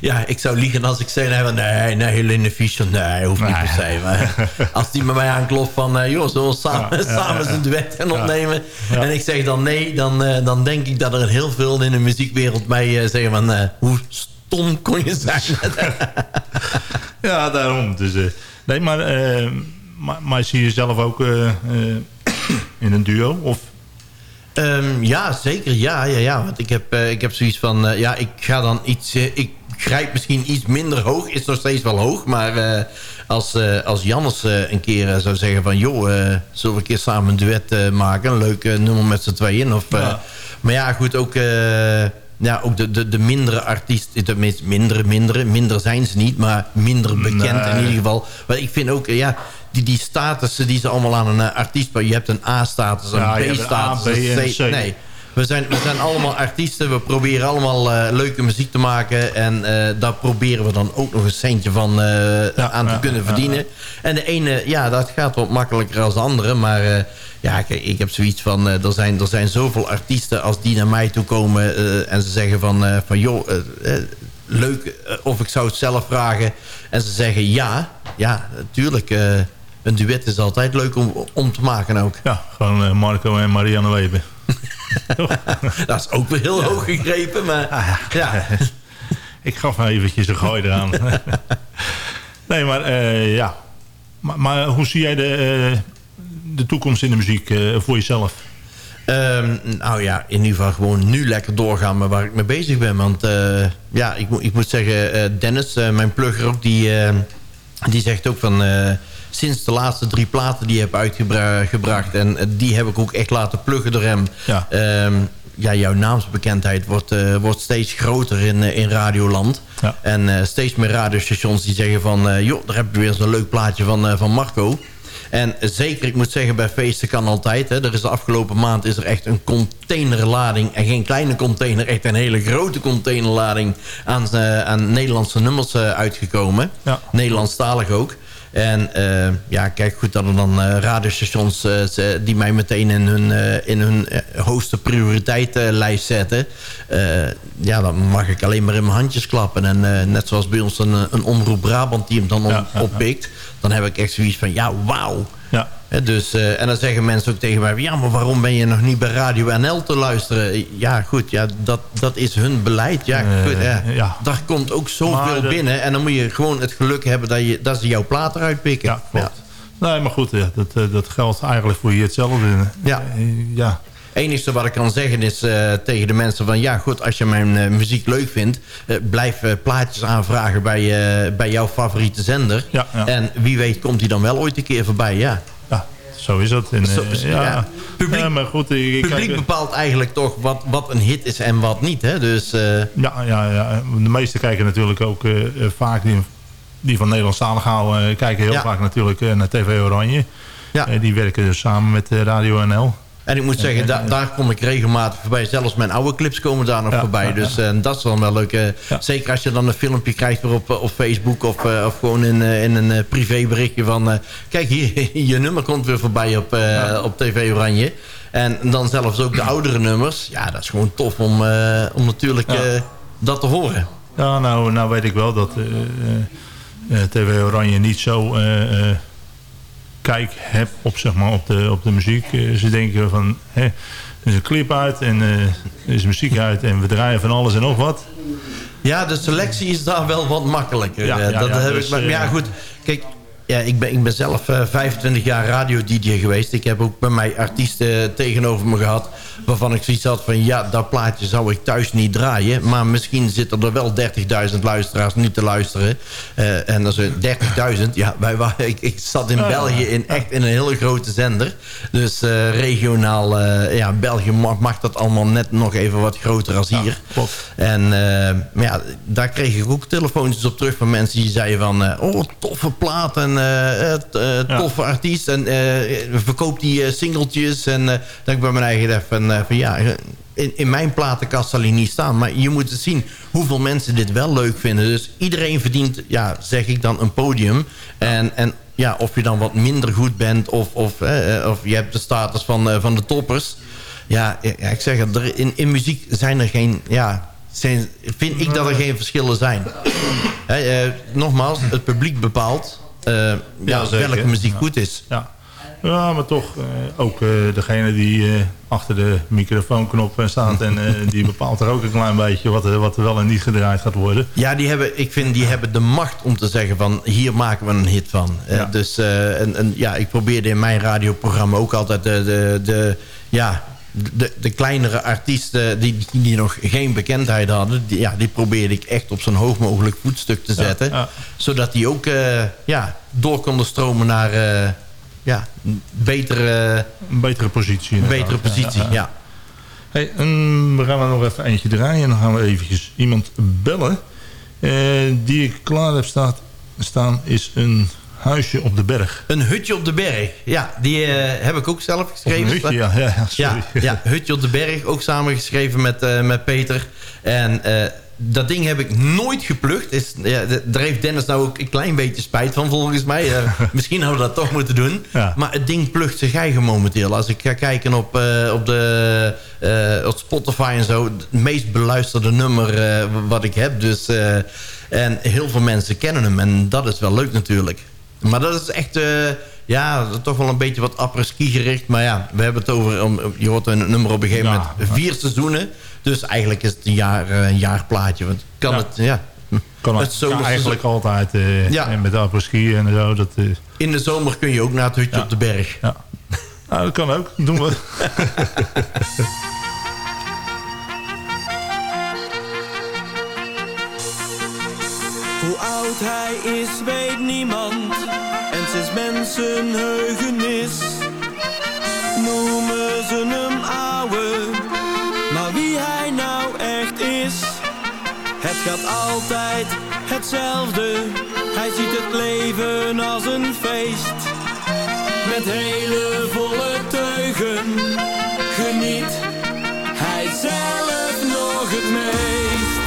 ja, ik zou liegen als ik zei... Nee, nee, nee Helene Fischer, nee, hoeft niet per se. Maar als die bij mij aanklopt van... Uh, joh, zullen we samen, samen zijn duet gaan opnemen? En ik zeg dan nee, dan, uh, dan denk ik dat er heel veel in de muziekwereld mij uh, zeggen van... Hoe stom kon je zijn? ja, daarom. Dus, uh, nee, maar, maar, maar zie je zelf ook uh, in een duo? Of Um, ja, zeker. Ja, ja, ja. Want ik heb, ik heb zoiets van... Ja, ik ga dan iets... Ik grijp misschien iets minder hoog. Is nog steeds wel hoog. Maar als, als Jannes een keer zou zeggen van... joh, zullen we een keer samen een duet maken? Een leuk nummer met z'n tweeën. Of, ja. Maar ja, goed, ook... ja, ook de, de, de mindere artiesten, tenminste mindere, mindere, minder zijn ze niet, maar minder bekend nee. in ieder geval. Maar ik vind ook, ja, die, die statussen die ze allemaal aan een uh, artiest... Je hebt een A-status, een Ja, je B hebt een. C. Nee, we zijn, we zijn allemaal artiesten. We proberen allemaal eh, leuke muziek te maken. En eh, daar proberen we dan ook nog een centje van eh, aan te ja, kunnen ja, verdienen. En de ene, ja, dat gaat wat makkelijker als de andere. Maar ja, kijk, ik heb zoiets van... er, zijn, er zijn zoveel artiesten als die naar mij toe komen... en ze zeggen van, van joh... leuk, of ik zou het zelf vragen. En ze zeggen ja, ja, natuurlijk... een duet is altijd leuk om, om te maken ook. Ja, gewoon uh, Marco en Marianne Weber. dat is ook weer heel hoog gegrepen, maar ah, ja. Ik gaf maar eventjes een gooi eraan. nee, maar uh, ja. Maar, maar, hoe zie jij de, uh, de toekomst in de muziek uh, voor jezelf? Ehm, nou ja, in ieder geval gewoon nu lekker doorgaan met waar ik mee bezig ben. Want ja, ik, ik, moet zeggen, Dennis, mijn plugger ook, die, die zegt ook van... sinds de laatste drie platen die je hebt uitgebracht... en die heb ik ook echt laten pluggen door hem... Ja. Um, ja, jouw naamsbekendheid wordt, wordt steeds groter in, in Radioland. Ja. En steeds meer radiostations die zeggen van... joh, daar heb je weer zo'n leuk plaatje van, van Marco... En zeker, ik moet zeggen, bij feesten kan altijd. Hè. Er is de afgelopen maand is er echt een containerlading... en geen kleine container, echt een hele grote containerlading... aan, aan Nederlandse nummers uitgekomen. Ja. Nederlandstalig ook. En uh, ja, kijk goed dat er dan uh, radiostations uh, die mij meteen in hun, in hun hoogste prioriteitenlijst zetten. ja, dan mag ik alleen maar in mijn handjes klappen. En net zoals bij ons een, een omroep Brabant die hem dan ja, oppikt. Dan heb ik echt zoiets van, ja, wauw. Ja. Dus, eh, en dan zeggen mensen ook tegen mij... ja, maar waarom ben je nog niet bij Radio NL te luisteren? Ja, goed, ja, dat, dat is hun beleid. Ja, Eh, goed, ja. ja. Daar komt ook zoveel de- binnen. En dan moet je gewoon het geluk hebben dat, je, dat ze jouw plaat eruit pikken. Ja, klopt. Nee, maar goed, ja, dat, eh, dat geldt eigenlijk voor je hetzelfde. Ja. Eh, ja. enige wat ik kan zeggen is eh, tegen de mensen van... ja, goed, als je mijn eh, muziek leuk vindt... eh, blijf eh, plaatjes aanvragen bij, eh, bij jouw favoriete zender. Ja, ja. En wie weet komt hij dan wel ooit een keer voorbij, ja. Zo is het. En, Zo eh, is- ja. ja. Publiek- Ja, maar goed, ik, publiek kijk- bepaalt eigenlijk toch wat, wat een hit is en wat niet, hè? Dus... eh, Ja, ja, ja, de meesten kijken natuurlijk ook eh, vaak die, die van Nederlandstalig houden... kijken heel vaak natuurlijk naar TV Oranje. Ja. Die werken dus samen met Radio NL. En ik moet zeggen, da- daar kom ik regelmatig voorbij. Zelfs mijn oude clips komen daar nog Ja, voorbij. ja, Dus eh, dat is dan wel leuk. eh. Zeker als je dan een filmpje krijgt op, eh, op Facebook... of, of gewoon in, in een privéberichtje van... kijk, hier, je nummer komt weer voorbij op, op TV Oranje. En dan zelfs ook de oudere nummers. Ja, dat is gewoon tof om, om natuurlijk Ja. dat te horen. Ja, nou, nou weet ik wel dat TV Oranje niet zo kijk heb op, zeg maar, op, de, op de muziek. Eh, ze denken van, hè, er is een clip uit en eh, er is muziek uit en we draaien van alles en nog wat. Ja, de selectie is daar wel wat makkelijker. Ja, Eh, ja, dat ja, heb dus, ik, maar, eh, ja, goed. Kijk, ja, ik, ben, ik ben zelf eh, 25 jaar radio-dj geweest. Ik heb ook bij mij artiesten tegenover me gehad... waarvan ik zoiets had van... ja, dat plaatje zou ik thuis niet draaien. Maar misschien zitten er wel 30.000 luisteraars niet te luisteren. Eh, en dat is 30.000. Ja, wij, waren- ik, ik zat in Ja, ja. België in echt in een hele grote zender. Dus eh, regionaal... eh, ja, België mag, mag dat allemaal net nog even wat groter als hier. klopt. En maar ja, daar kreeg ik ook telefoontjes op terug van mensen die zeiden van... oh, toffe plaat en toffe artiest en verkoopt die singeltjes. En eh dat ik bij mijn eigen dacht van, eh, van ja... In, in mijn platenkast zal hij niet staan. Maar je moet zien hoeveel mensen dit wel leuk vinden. Dus iedereen verdient, ja, zeg ik dan, een podium. En, en ja, of je dan wat minder goed bent... of, of, eh, of je hebt de status van, eh, van de toppers... Ja, ik zeg het, er, in, in muziek zijn er geen... Ja, zijn, vind ik dat er geen verschillen zijn. Eh, nogmaals, het publiek bepaalt eh, ja, welke muziek Ja. goed is. Ja, ja maar toch eh, ook eh, degene die eh, achter de microfoonknop staat... en eh, die bepaalt er ook een klein beetje wat, er- wat er wel en niet gedraaid gaat worden. Ja, die hebben, ik vind die hebben de macht om te zeggen van... hier maken we een hit van. Eh, dus eh, en, en, ja, ik probeerde in mijn radioprogramma ook altijd de... de, de ja, de, de kleinere artiesten die, die nog geen bekendheid hadden... Die, ja, die probeerde ik echt op zo'n hoog mogelijk voetstuk te zetten. ja. Zodat die ook ja, door konden stromen naar ja, een betere, Een betere positie. inderdaad. betere positie. Ja. Hey, we gaan er nog even eentje draaien. En dan gaan we eventjes iemand bellen. Eh, die ik klaar heb staat, staan is een huisje op de berg. Een hutje op de berg. Ja, die eh, heb ik ook zelf geschreven. een hutje, ja, ja, ja, sorry. Ja, ja, Hutje op de Berg, ook samengeschreven met, eh, met Peter. En eh, dat ding heb ik nooit geplukt. Is, ja, daar heeft Dennis nou ook een klein beetje spijt van volgens mij. Eh, misschien hadden we dat toch moeten doen. Ja. Maar het ding plukt zich eigen momenteel. Als ik ga kijken op, eh, op, de, eh, op Spotify en zo... het meest beluisterde nummer wat ik heb. Dus, en heel veel mensen kennen hem. En dat is wel leuk natuurlijk. Maar dat is echt... ja, toch wel een beetje wat apres-ski gericht. Maar ja, we hebben het over... om- Je hoort een nummer op een gegeven Ja. moment vier seizoenen. Dus eigenlijk is het een, jaar, eh, een jaarplaatje. Want kan het, ja. Kan het, eigenlijk altijd. Uh, met apres skiën en zo. Dat, uh... In de zomer kun je ook naar het hutje op de berg. Ja. Nou, dat kan ook. Doen we. Hoe oud hij is, weet niemand. En sinds mensenheugenis noemen ze een. had altijd hetzelfde. Hij ziet het leven als een feest. Met hele volle teugen geniet hij zelf nog het meest.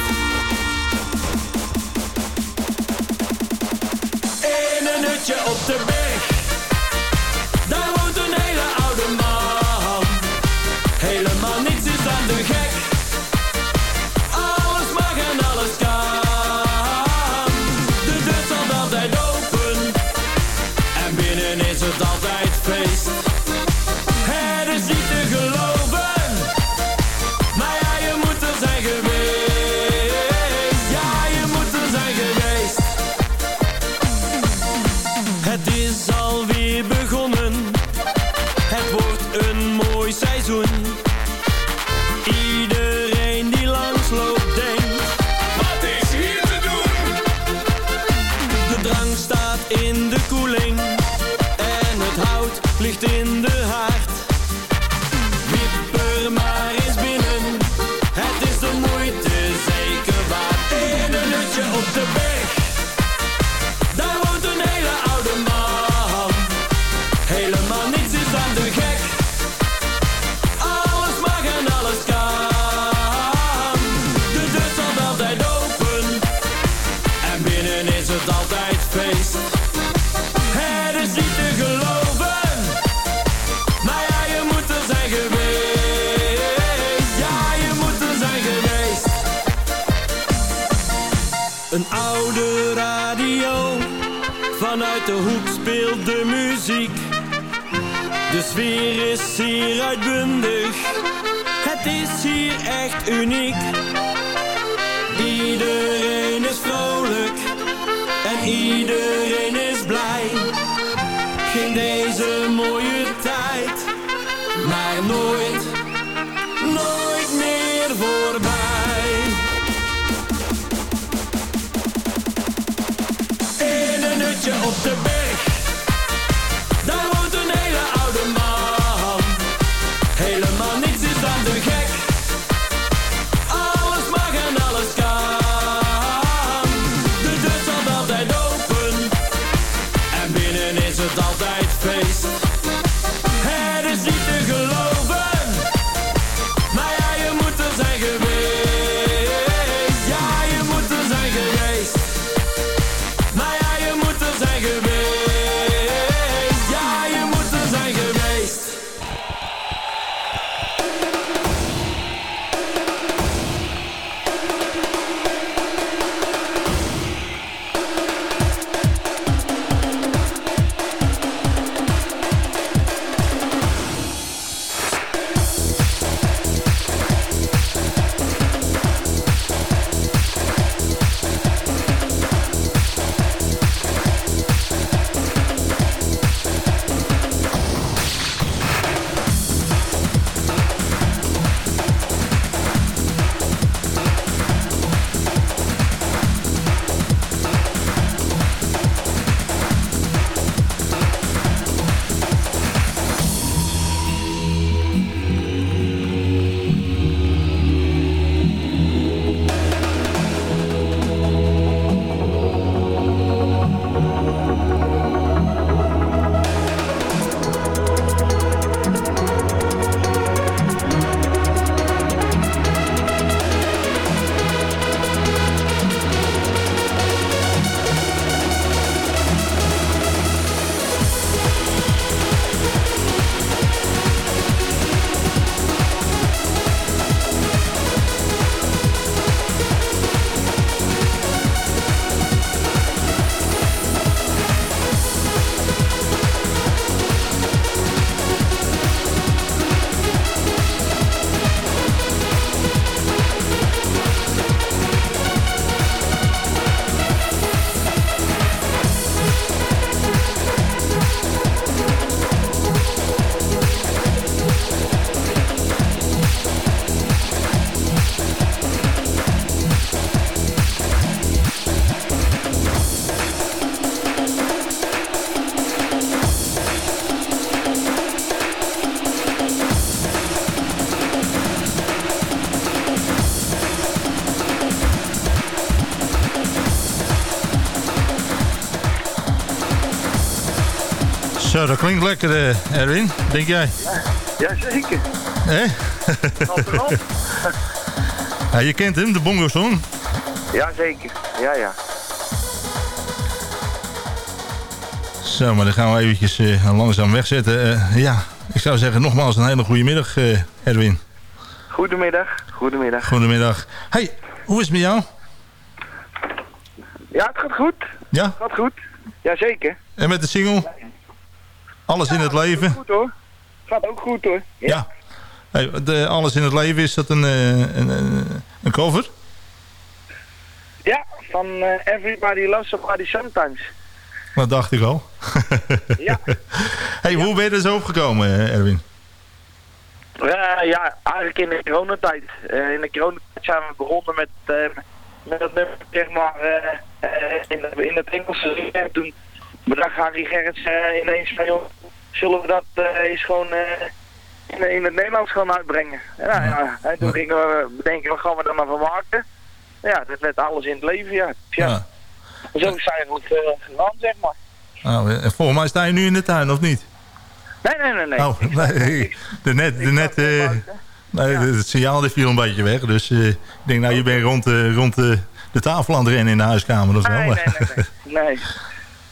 In een hutje op de klinkt lekker, uh, Erwin. Denk jij? Ja, zeker. Hé? ja, je kent hem, de bongo song. Ja, zeker. Ja, ja. Zo, maar dan gaan we eventjes uh, langzaam wegzetten. Uh, ja, ik zou zeggen nogmaals een hele goede middag, uh, Erwin. Goedemiddag, goedemiddag. Goedemiddag. Hey, hoe is het met jou? Ja, het gaat goed. Ja? Het gaat goed. Jazeker. En met de single? Alles in het leven? Gaat goed hoor. Gaat ook goed hoor. Ja. ja. Hey, de, alles in het leven, is dat een, een, een, een cover? Ja, van Everybody Loves Somebody Sometimes. Dat dacht ik al. ja. hey, hoe ben je er zo opgekomen, Erwin? Uh, ja, eigenlijk in de coronatijd. Uh, in de coronatijd zijn we begonnen met, met dat nummer, zeg maar, in, in het Engelse En toen bedacht Harry Gerrits ineens van, joh, zullen we dat eens gewoon in, in, het Nederlands gewoon uitbrengen? Ja, ja. En toen gingen we bedenken, wat gaan we maar van maken? Ja, dat werd alles in het leven, ja. ja. Zo zijn we het gedaan, zeg maar. Oh, volgens mij sta je nu in de tuin, of niet? Nee, nee, nee. nee. Oh, nee. De net, de net, uh, nee, het signaal viel een beetje weg. Dus uh, ik denk, nou, je bent rond, uh, rond de tafel aan het rennen in de huiskamer of zo. Nee, nee, nee. Nee,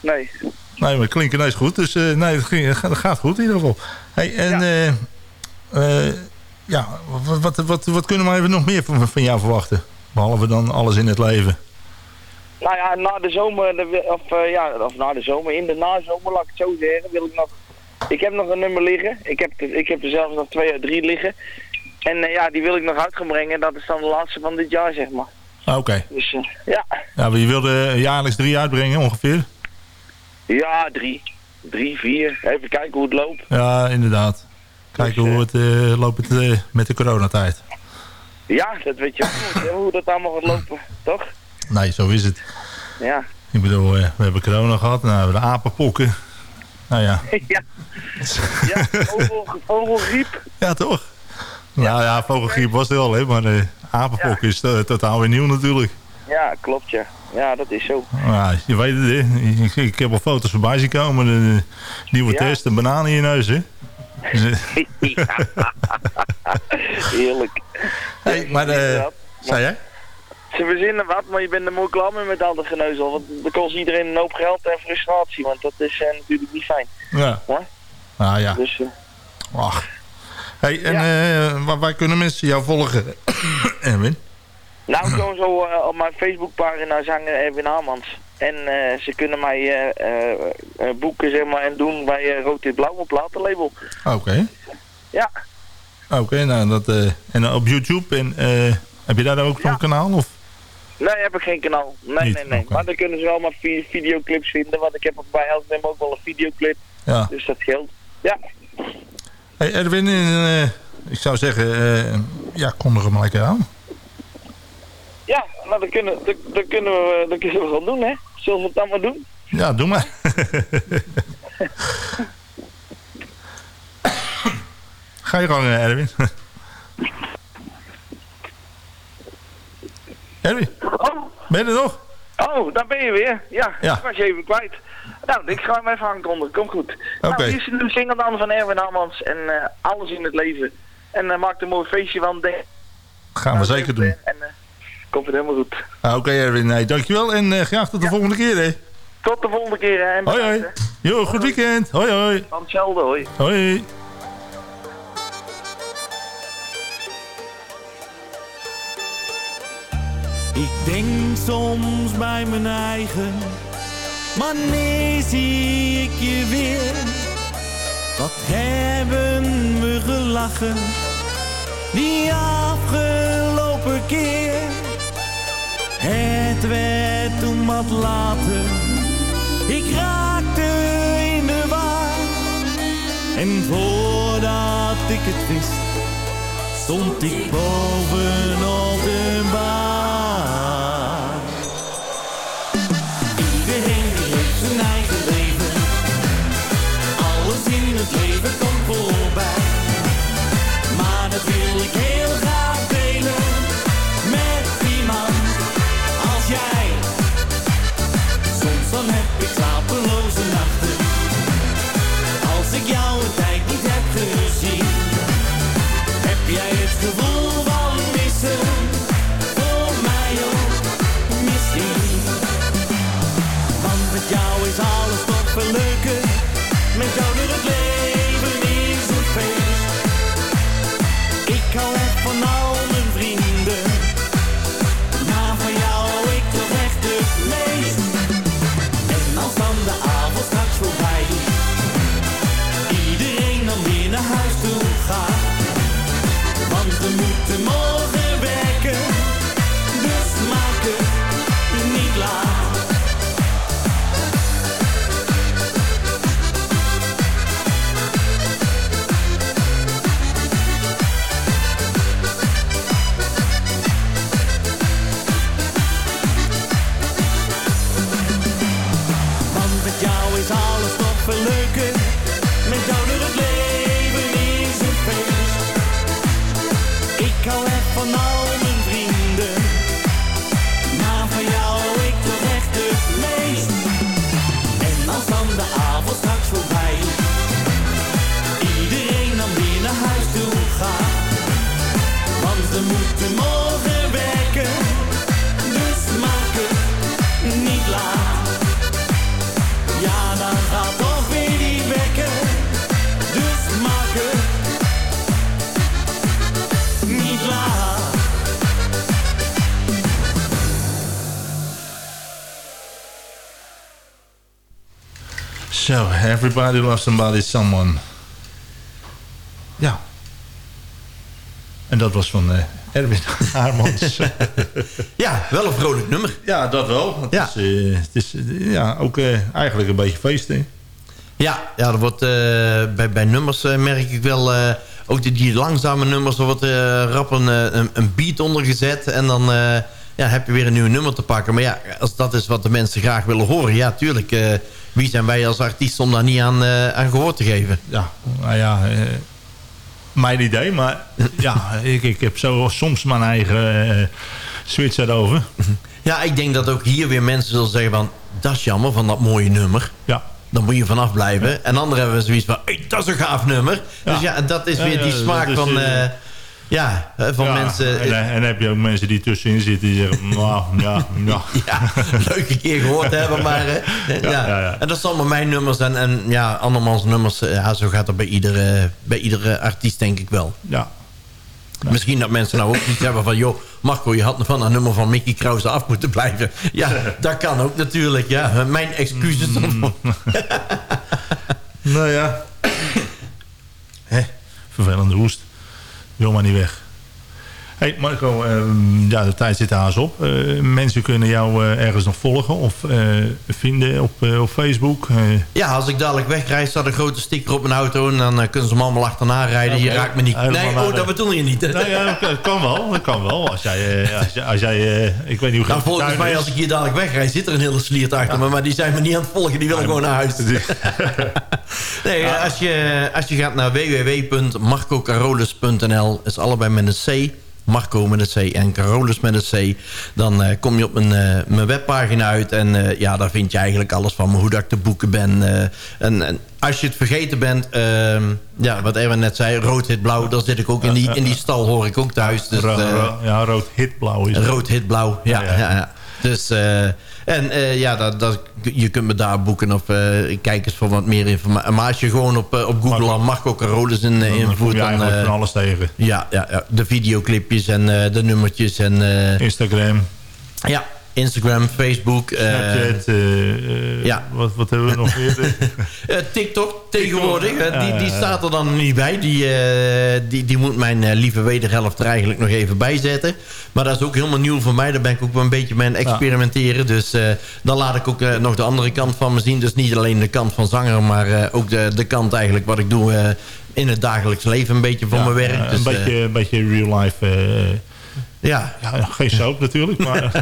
nee. nee. maar het klinkt ineens goed. Dus nee, het, ging, het, gaat goed in ieder geval. Hey, en ja, ja wat, wat, wat, wat, kunnen we even nog meer van, van jou verwachten? Behalve dan alles in het leven. Nou ja, na de zomer, of, uh, ja, of na de zomer, in de nazomer, laat ik het zo zeggen, wil ik nog... Ik heb nog een nummer liggen. Ik heb, ik heb er zelfs nog twee uit drie liggen. En uh, ja, die wil ik nog uit gaan brengen. Dat is dan de laatste van dit jaar, zeg maar. Ah, Oké. Okay. Dus uh, ja. Ja, maar je wilde jaarlijks drie uitbrengen, ongeveer? Ja, drie. Drie, vier. Even kijken hoe het loopt. Ja, inderdaad. Kijken dus, hoe het uh, loopt het, met de coronatijd. Ja, dat weet je ook niet, hoe dat allemaal gaat lopen, toch? Nee, zo is het. Ja. Ik bedoel, we hebben corona gehad, nou hebben we de apenpokken. Nou ja. ja, ja vogel, vogelgriep. Ja, toch? Ja. Nou ja, vogelgriep was het al, hè, maar de apenpokken is totaal weer nieuw natuurlijk. Ja, klopt, ja. Ja, dat is zo. Ja, je weet het, hè. Ik, ik heb al foto's voorbij zien komen. De, nieuwe test, een banaan in je neus, hè. Heerlijk. Hey, maar, uh, zei jij? Ze verzinnen wat, maar je bent er mooi klaar mee met al dat geneuzel. Want dan kost iedereen een hoop geld en frustratie, want dat is uh, natuurlijk niet fijn. Ja. Ja? Ah ja. Dus, uh, Ach. Hey, en ja. waar, waar, kunnen mensen jou volgen, Erwin? Nou, gewoon zo op mijn Facebookpagina zanger Erwin Hamans. En ze kunnen mij boeken zeg maar, en doen bij Rood Dit Blauw op platenlabel. Oké. Okay. Ja. Oké, okay, nou dat... en op YouTube en... Heb je daar ook zo'n ja. kanaal? Of? Nee, heb ik geen kanaal. Nee, Niet? nee, nee. Okay. Maar dan kunnen ze wel maar videoclips vinden. Want ik heb bij Elsnem ook wel een videoclip. Ja. Dus dat geldt. Ja. Hey Erwin, ik zou zeggen, ja, kondig hem lekker aan. Ja, nou, dat kunnen, dat, kunnen we, dat kunnen we wel doen, hè. Zullen we het dan maar doen? Ja, doe maar. Ga je gang, Erwin. Henry, oh. ben je er nog? Oh, daar ben je weer. Ja, ja. ik was je even kwijt. Nou, ik ga hem even aankondigen. Kom goed. Oké. Okay. Nou, hier is een single dan van Erwin Hamans en uh, alles in het leven. En uh, maak er een mooi feestje van. Gaan we zeker doen. En uh, komt het helemaal goed. Ah, Oké okay, Erwin, nee, dankjewel en graag tot de ja. volgende keer hè. Tot de volgende keer hè. En hoi hoi. Jo, goed weekend. Hoi hoi. Van hetzelfde hoi. Hoi. Ik denk soms bij mijn eigen, wanneer zie ik je weer? Wat hebben we gelachen, die afgelopen keer? Het werd toen wat later, ik raakte in de war. En voordat ik het wist, stond ik bovenop de Zo, Everybody Loves Somebody Someone. Ja. En dat was van uh, Erwin Haarmans. ja, wel een vrolijk nummer. Ja, dat wel. Het ja. is, uh, het is uh, ja, ook eigenlijk een beetje feest, hè? Ja, ja er wordt, bij, bij nummers merk ik wel... ook die, die langzame nummers, er wordt rap een, een, een, beat onder gezet. En dan ja, heb je weer een nieuw nummer te pakken. Maar ja, als dat is wat de mensen graag willen horen... ja, tuurlijk wie zijn wij als artiest om daar niet aan, uh, aan gehoor te geven? Ja, nou ja, uh, mijn idee. Maar ja, ik, ik heb zo soms mijn eigen uh, switch erover. Ja, ik denk dat ook hier weer mensen zullen zeggen van... dat is jammer van dat mooie nummer. Ja. Dan moet je vanaf blijven. En anderen hebben zoiets van... Hey, dat is een gaaf nummer. Ja. Dus ja, dat is weer die smaak van... Ja, van mensen... En, en, heb je ook mensen die tussenin zitten die zeggen... Nou, ja, ja. ja, leuke keer gehoord hebben, maar... ja, ja. Ja, En dat zal maar mijn nummers en, en ja, andermans nummers... Ja, zo gaat dat bij iedere, bij iedere artiest, denk ik wel. Ja. Misschien dat mensen nou ook niet hebben van... joh, Marco, je had van een nummer van Mickey Krause af moeten blijven. Ja, dat kan ook natuurlijk, ja. Mijn excuses dan. nou ja. Hè, vervelende hoest wil maar niet weg. Hey Marco, uh, ja, de tijd zit haast op. Uh, mensen kunnen jou uh, ergens nog volgen of vinden op, op Facebook. Ja, als ik dadelijk wegrijd, staat een grote sticker op mijn auto... en dan kunnen ze me allemaal achterna rijden. Je raakt me niet. nee, oh, dat bedoel je niet. Nee, ja, dat kan wel. Dat kan wel. Als jij, als, als jij ik weet niet hoe nou, volgens mij, als ik hier dadelijk wegrijd, zit er een hele sliert achter me. Maar die zijn me niet aan het volgen. Die willen gewoon naar huis. nee, als, je, als je gaat naar www.marcocarolus.nl... is allebei met een C... Marco met een C en Carolus met een C. Dan uh, kom je op mijn, uh, mijn webpagina uit. En uh, ja, daar vind je eigenlijk alles van hoe dat ik te boeken ben. En, en, als je het vergeten bent, ehm, ja, wat Erwin net zei, rood, hit, blauw. Dan zit ik ook in die, in die stal, hoor ik ook thuis. Dus, ja, rood, hit, blauw is Rood, hit, blauw, ja. ja, ja. ja. Dus en uh, ja, dat, dat, je kunt me daar boeken of uh, kijk eens voor wat meer informatie. Maar als je gewoon op, uh, op Google aan Marco Carolus in, invoert... Dan, dan van alles tegen. Ja, ja, ja, de videoclipjes en de nummertjes. En, Instagram. Ja, Instagram, Facebook. Snapchat, uh, ja. wat, wat hebben we nog meer? TikTok tegenwoordig, die, die staat er dan niet bij. Die, die, die moet mijn lieve wederhelft er eigenlijk nog even bij zetten. Maar dat is ook helemaal nieuw voor mij. Daar ben ik ook wel een beetje mee aan experimenteren. Dus dan laat ik ook nog de andere kant van me zien. Dus niet alleen de kant van zanger, maar ook de, de kant eigenlijk wat ik doe in het dagelijks leven. Een beetje voor mijn werk. Dus, een, beetje, een beetje real life ja. ja geen soap natuurlijk, maar...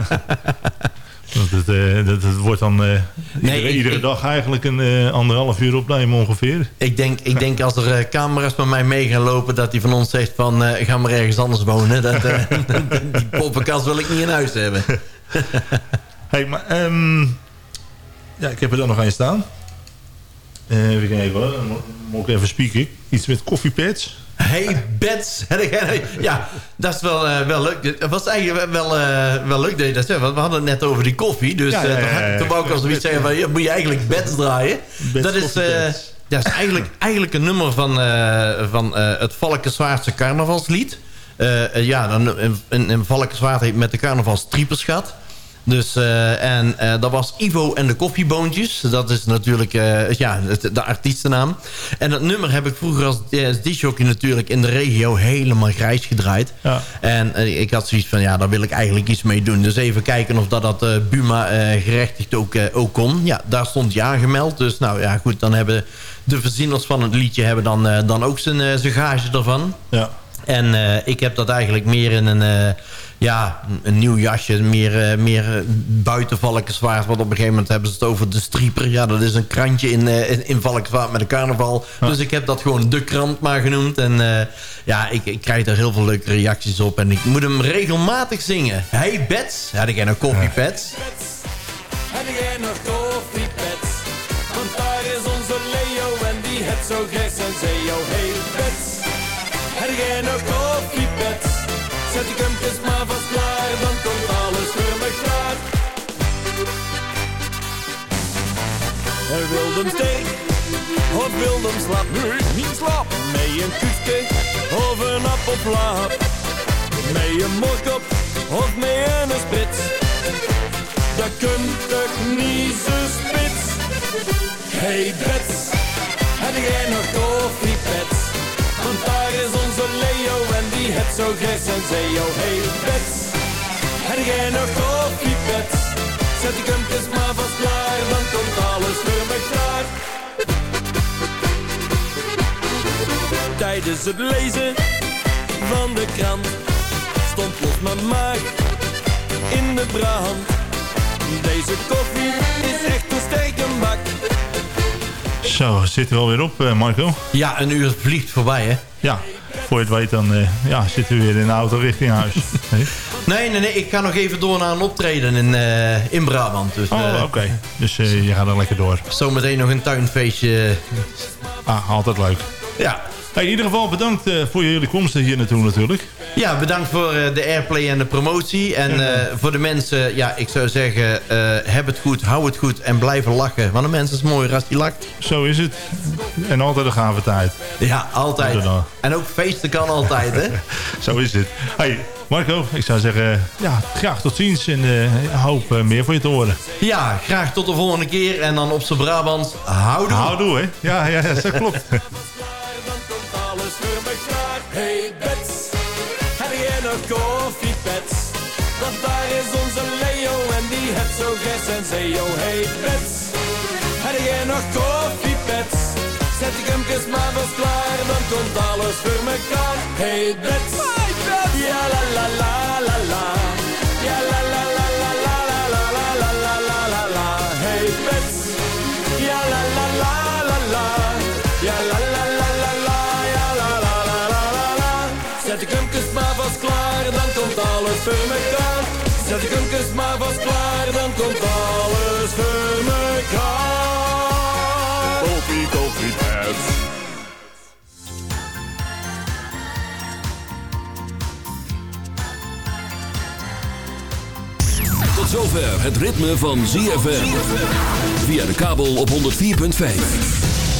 Dat, uh, dat, dat, wordt dan uh, nee, iedere, iedere dag eigenlijk een uh, anderhalf uur opnemen ongeveer. Ik denk, ik denk als er camera's met mij mee gaan lopen... dat hij van ons zegt van ga maar ergens anders wonen. Dat, die poppenkast wil ik niet in huis hebben. hey, maar um, ja, ik heb er dan nog een staan. even kijken Moet ik even spieken. Iets met koffiepads. Hey, Bets. Ja, dat is wel, uh, wel leuk. Het was eigenlijk wel, uh, wel leuk dat je dat zegt. Want we hadden het net over die koffie. Dus ja, ja, ja, uh, toen wou ik als zoiets zeggen van... Ja, moet je eigenlijk Bets draaien. Bets dat is... dat is eigenlijk, eigenlijk een nummer van, van het Valkenswaardse carnavalslied. ja, dan, in, in Valkenswaard heeft met de carnavalstriepers gehad. Dus, uh, en uh, dat was Ivo en de Koffieboontjes. Dat is natuurlijk uh, ja, de artiestennaam. En dat nummer heb ik vroeger als disjockey natuurlijk in de regio helemaal grijs gedraaid. Ja. En ik had zoiets van, ja, daar wil ik eigenlijk iets mee doen. Dus even kijken of dat, dat Buma gerechtigd ook, ook kon. Ja, daar stond hij aangemeld. Dus nou ja, goed, dan hebben de verzinners van het liedje hebben dan, dan ook zijn, zijn gage ervan. Ja. En ik heb dat eigenlijk meer in een ja, een nieuw jasje, meer, uh, meer uh, buiten Valkenswaard. Want op een gegeven moment hebben ze het over de strieper. Ja, dat is een krantje in, uh, in, in Valkenswaard met een carnaval. Dus ik heb dat gewoon de krant maar genoemd. En ja, ik, ik krijg daar heel veel leuke reacties op. En ik moet hem regelmatig zingen. Hey Bets, had ik nog koffiepets? Heb jij nog koffiepets? Want daar is onze Leo en die het zo gek en zei hey Bets, heb jij nog koffiepets? Zet die kempjes maar vast klaar, dan komt alles gelukkig klaar. Er wilde een steek, of wilde een slap, nu niet slap. Mee een kuske, of een appelplaat. Mee een mokkop, of mee een spits. Dat kunt ik niet zo spits. Hey Bets, en jij nog koffiepets? Want daar is onze Leo die hebt zo grijs en zei, oh hey Bets, heb jij nog koffie Bets? Zet die kumpjes maar vast klaar, dan komt alles voor me klaar. Tijdens het lezen van de krant stond plots mijn maag in de brand. Deze koffie is echt een stekenbak. bak. Zo, zit er alweer op, eh, Marco. Ja, een uur vliegt voorbij, hè? Ja voor je het weet dan eh, ja, zitten we weer in de auto richting huis. Nee? Nee, nee, nee. Ik ga nog even door naar een optreden in, eh, in Brabant. Dus, Oh, eh, oké. Dus je gaat er lekker door. Zometeen nog een tuinfeestje. Ah, altijd leuk. Ja. Hey, in ieder geval bedankt eh, voor jullie komsten hier naartoe natuurlijk. Ja, bedankt voor eh, de airplay en de promotie. En eh, voor de mensen, ja, ik zou zeggen... heb het goed, hou het goed en blijven lachen. Want een mens is mooier als die lacht. Zo is het. En altijd een gave tijd. Ja, altijd. En ook feesten kan altijd, hè? Zo is het. Hey, Marco, ik zou zeggen, ja, graag tot ziens. En ik hoop meer van je te horen. Ja, graag tot de volgende keer. En dan op z'n Brabant, houdoe. Houdoe, hè? Ja, ja, ja, dat klopt. koffiepets? Want daar is onze Leo en die heeft zo ges en zeo. Hey Bets, heb jij nog koffiepets? Zet die kumpjes maar vast klaar, dan komt alles voor mekaar. Hey Bets, ja la la la la la. Ja la la la vast klaar, dan komt alles voor mekaar. Zet de kumpjes maar vast klaar, dan komt alles voor mekaar. Koffie, koffie, pets. Tot zover het ritme van ZFM. Via de kabel op 104.5.